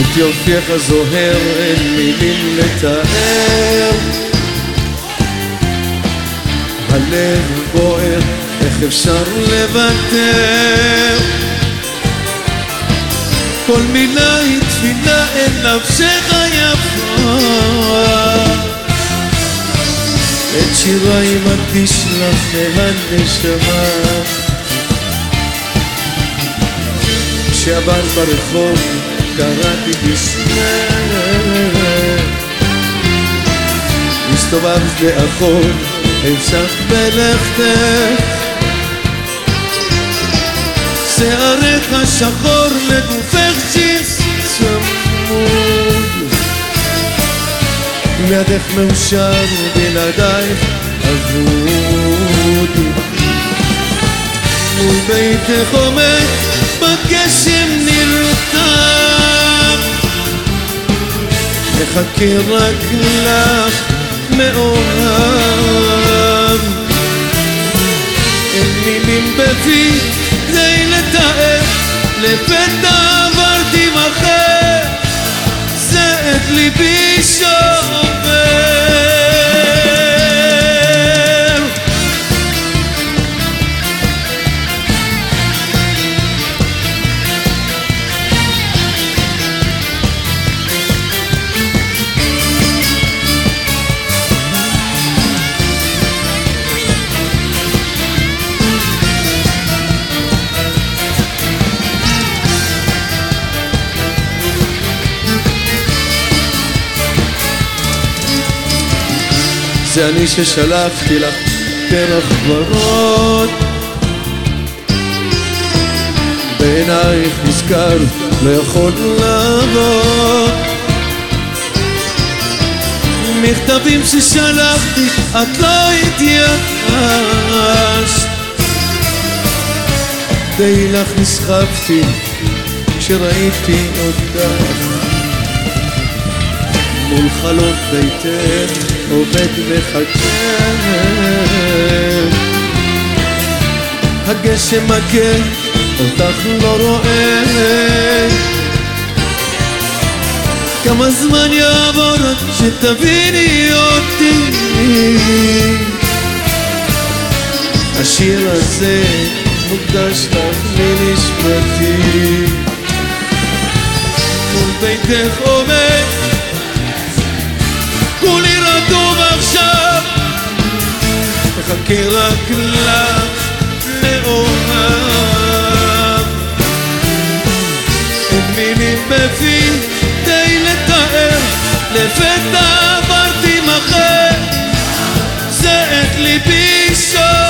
את יופייך זוהר, אין מילים לתאר. הלב בוער, איך אפשר לוותר? כל מילה היא תפילה אל נפשך יפה. את שיריי מקדיש לך מהנשמה. כשעבר ברחוב קראתי בשמך הסתובבת לאחור, המשכת בלכתך שערך שחור לגופך ג'ינס צמוד ידך מאושר בלעדייך אבוד מול ביתך עומד בגשם נרתם מחכה רק לך מאוהב. אין מילים בפי כדי לתאר לפתע עברתי מחר זה את ליבי שובר זה אני ששלחתי לך פרח ורוד. בעינייך נזכר לא יכול לעבוד. מכתבים ששלחתי את לא התייחסת די לך נסחפתי כשראיתי אותך מול חלון ביתך עובד מחכה הגשם מכה אותך לא רואה. כמה זמן יעבור עד שתביני אותי? השיר הזה מוקדש לך מנשמתי. מול ביתך עומד כולי רדום עכשיו מחכה רק לך מאוהב אין מילים בפי די לתאר. לפתע עברתי מחר. זה את ליבי שובר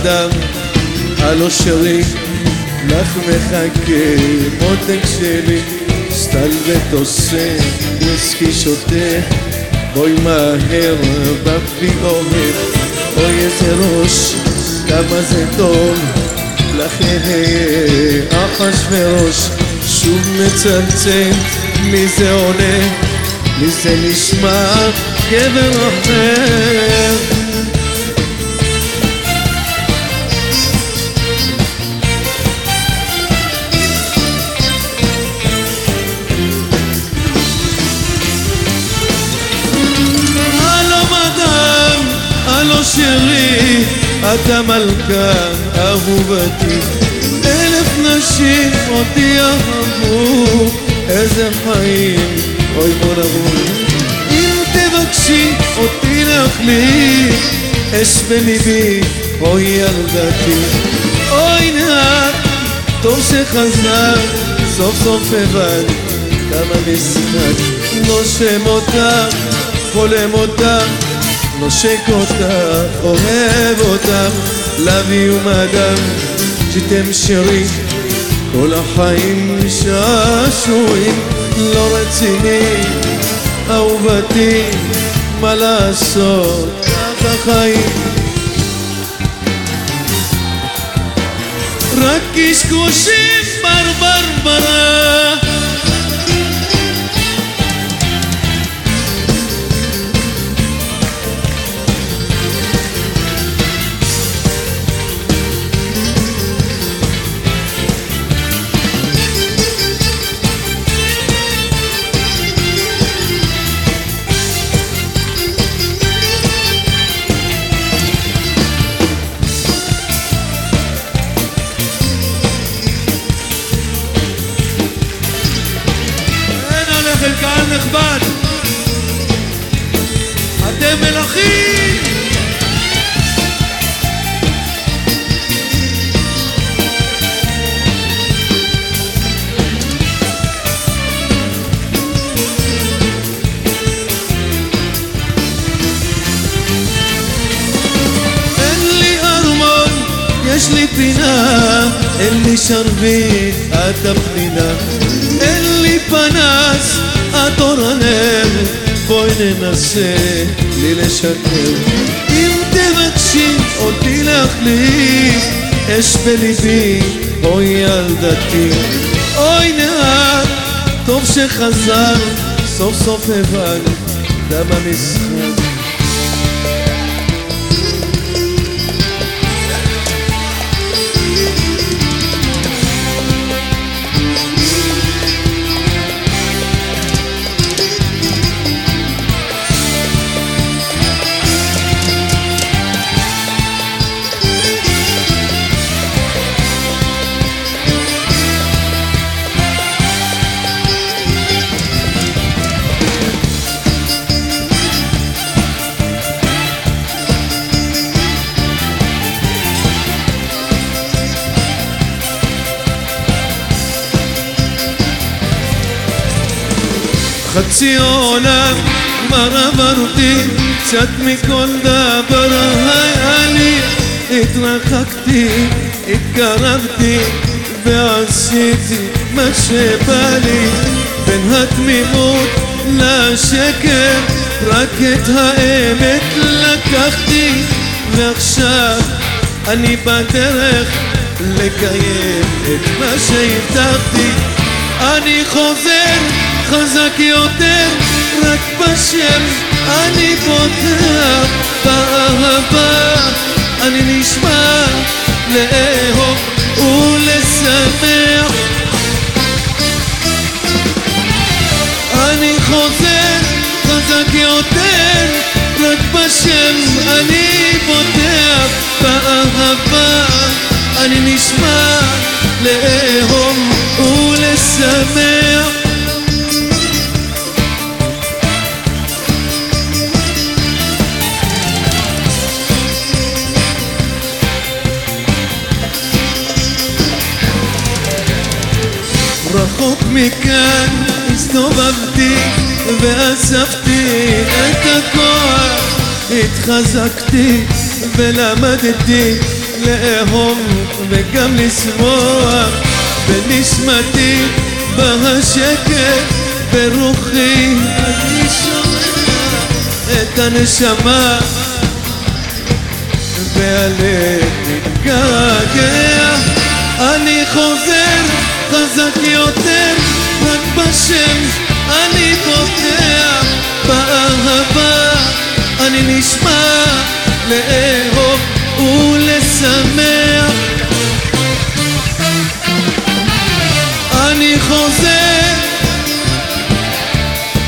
מדאם, הלו שרי, לך מחכה מותק שלי, סטלבט עושה, וויסקי שותה, בואי מהר, בפי אוהב, אוי איזה ראש, כמה זה טוב, לך יהיה אחשוורוש, שוב מצלצל, מי זה עונה, מי זה נשמע, גבר אחר. שירי, את המלכה אהובתי. אלף נשים אותי אהבו, איזה חיים, אוי בוא נבוא. אם תבקשי אותי להחליף, אש בליבי, אוי ילדתי. אוי נער, טוב שחזר, סוף סוף הבנתי כמה משחק. נושם אותך, חולם אותך, נושק אותך, אוהב אותך, לוי ומדם, שתמשרי כל החיים שעשועים לא רציני, אהובתי, מה לעשות, ככה חיים. רק קשקושים ברברברה לי פינה, אין לי שרביט, את הפנינה. אין לי פנס, את אור הנר, בואי ננסה לי לשקר. אם תבקשי אותי להחליף, אש בליבי, אוי ילדתי. אוי נער, טוב שחזר, סוף סוף הבנו, דם המשחק. חצי עולם כבר עברתי, קצת מכל דבר היה לי, התרחקתי, התקרבתי, ועשיתי מה שבא לי, בין התמימות לשקר, רק את האמת לקחתי, ועכשיו אני בדרך לקיים את מה שהבטחתי, אני חוזר חזק יותר, רק בשם אני פותח באהבה, אני נשמע לאהוב ולשמח. אני חוזר חזק יותר, רק בשם אני פותח באהבה, אני נשמע לאהוב ולשמח. מכאן הסתובבתי ואספתי את הכוח. התחזקתי ולמדתי לאהוב וגם לשמוח. בנשמתי בהשקט ברוחי אני שומע את הנשמה. והלב מתגעגע אני חוזר חזק יותר רק בשם אני פותח באהבה אני נשמע לאהוב ולשמח. אני חוזר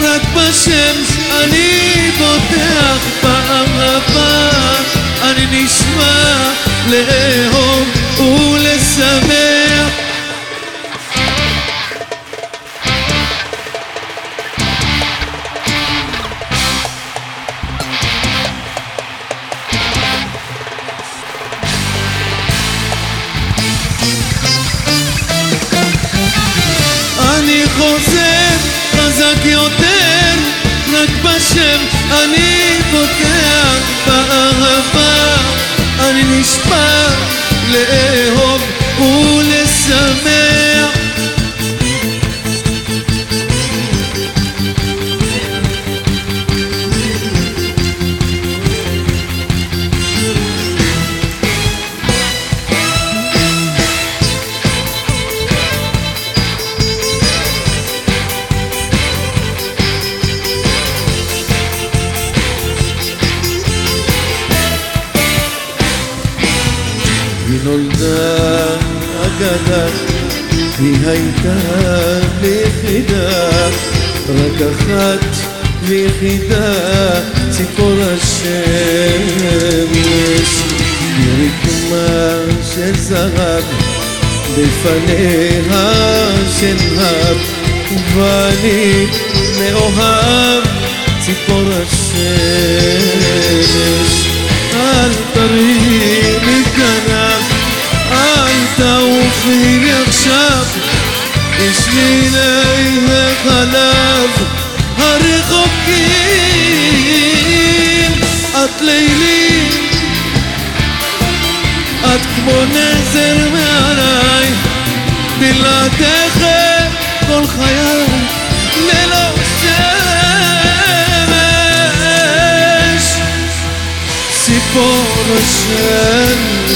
רק בשם אני פותח באהבה אני נשמע לאהוב ולשמח בשם אני פותח באהבה אני נשבע לאהוב נולדה אגדה, היא הייתה ליחידה, רק אחת ויחידה, ציפור השמש. היא רקמה של זהב, בפניה שנהב, ואני מאוהב, ציפור השמש. אל תרימי כנף, תעופי לי עכשיו, בשבילי החלב הרחוקים. את לילי, את כמו נזר מעליי, בלעדיך כל חיי ללא שמש. ציפור השמש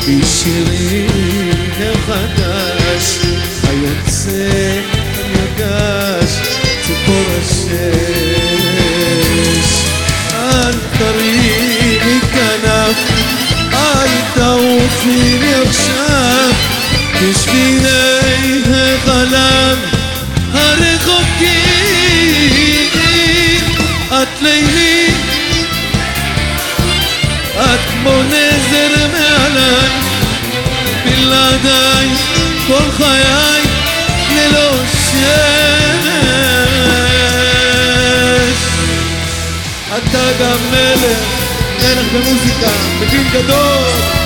בשירי החדש, היוצא הנרגש, ציפור השמש. אל תרימי כנף, אל תעופי לי עכשיו, בשבילי בלעדיי כל חיי ללא שמש. אתה גם מלך, מלך במוזיקה, מבין גדול.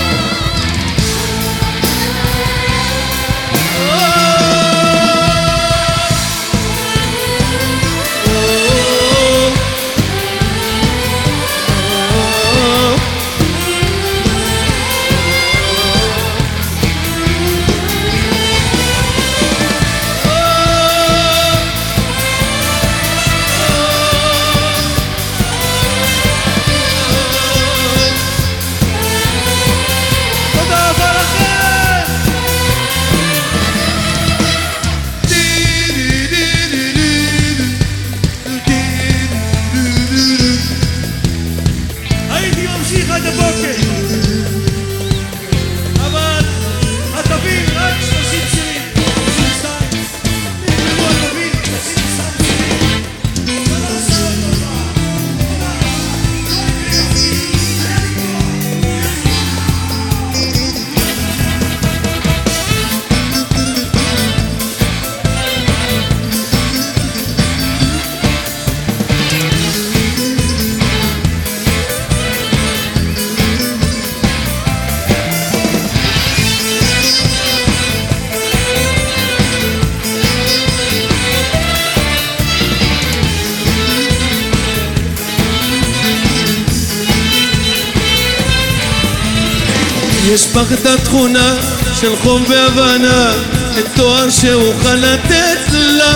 יש בך את התכונה של חום והבנה, את תואר שאוכל לתת לה.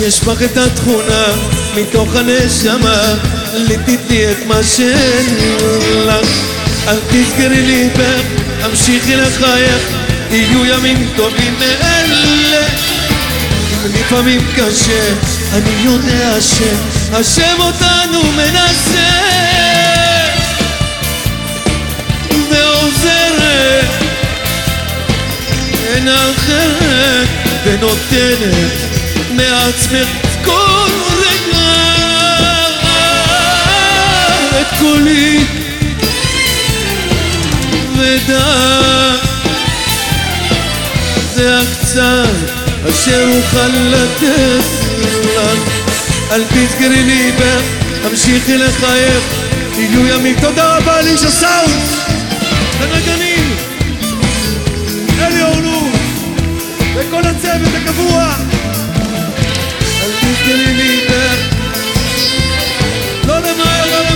יש בך את התכונה מתוך הנשמה, ליטיתי את מה שאין לך. אל תסגרי ליבך, המשיכי לחייך, יהיו ימים טובים מאלה. לפעמים קשה, אני יודע שהשם אותנו מנסה אחרת ונותנת מעצמך כל רגע את כולי ודע זה הקצת אשר אוכל לתת לך. אל תסגרי ליבך, המשיכי לחייך. יהיו ימים. תודה רבה לאיש הסאונד לנגנים אלי אורנו וכל הצוות הקבוע. אל תזדלי מאיתך לא למהר, לא למהר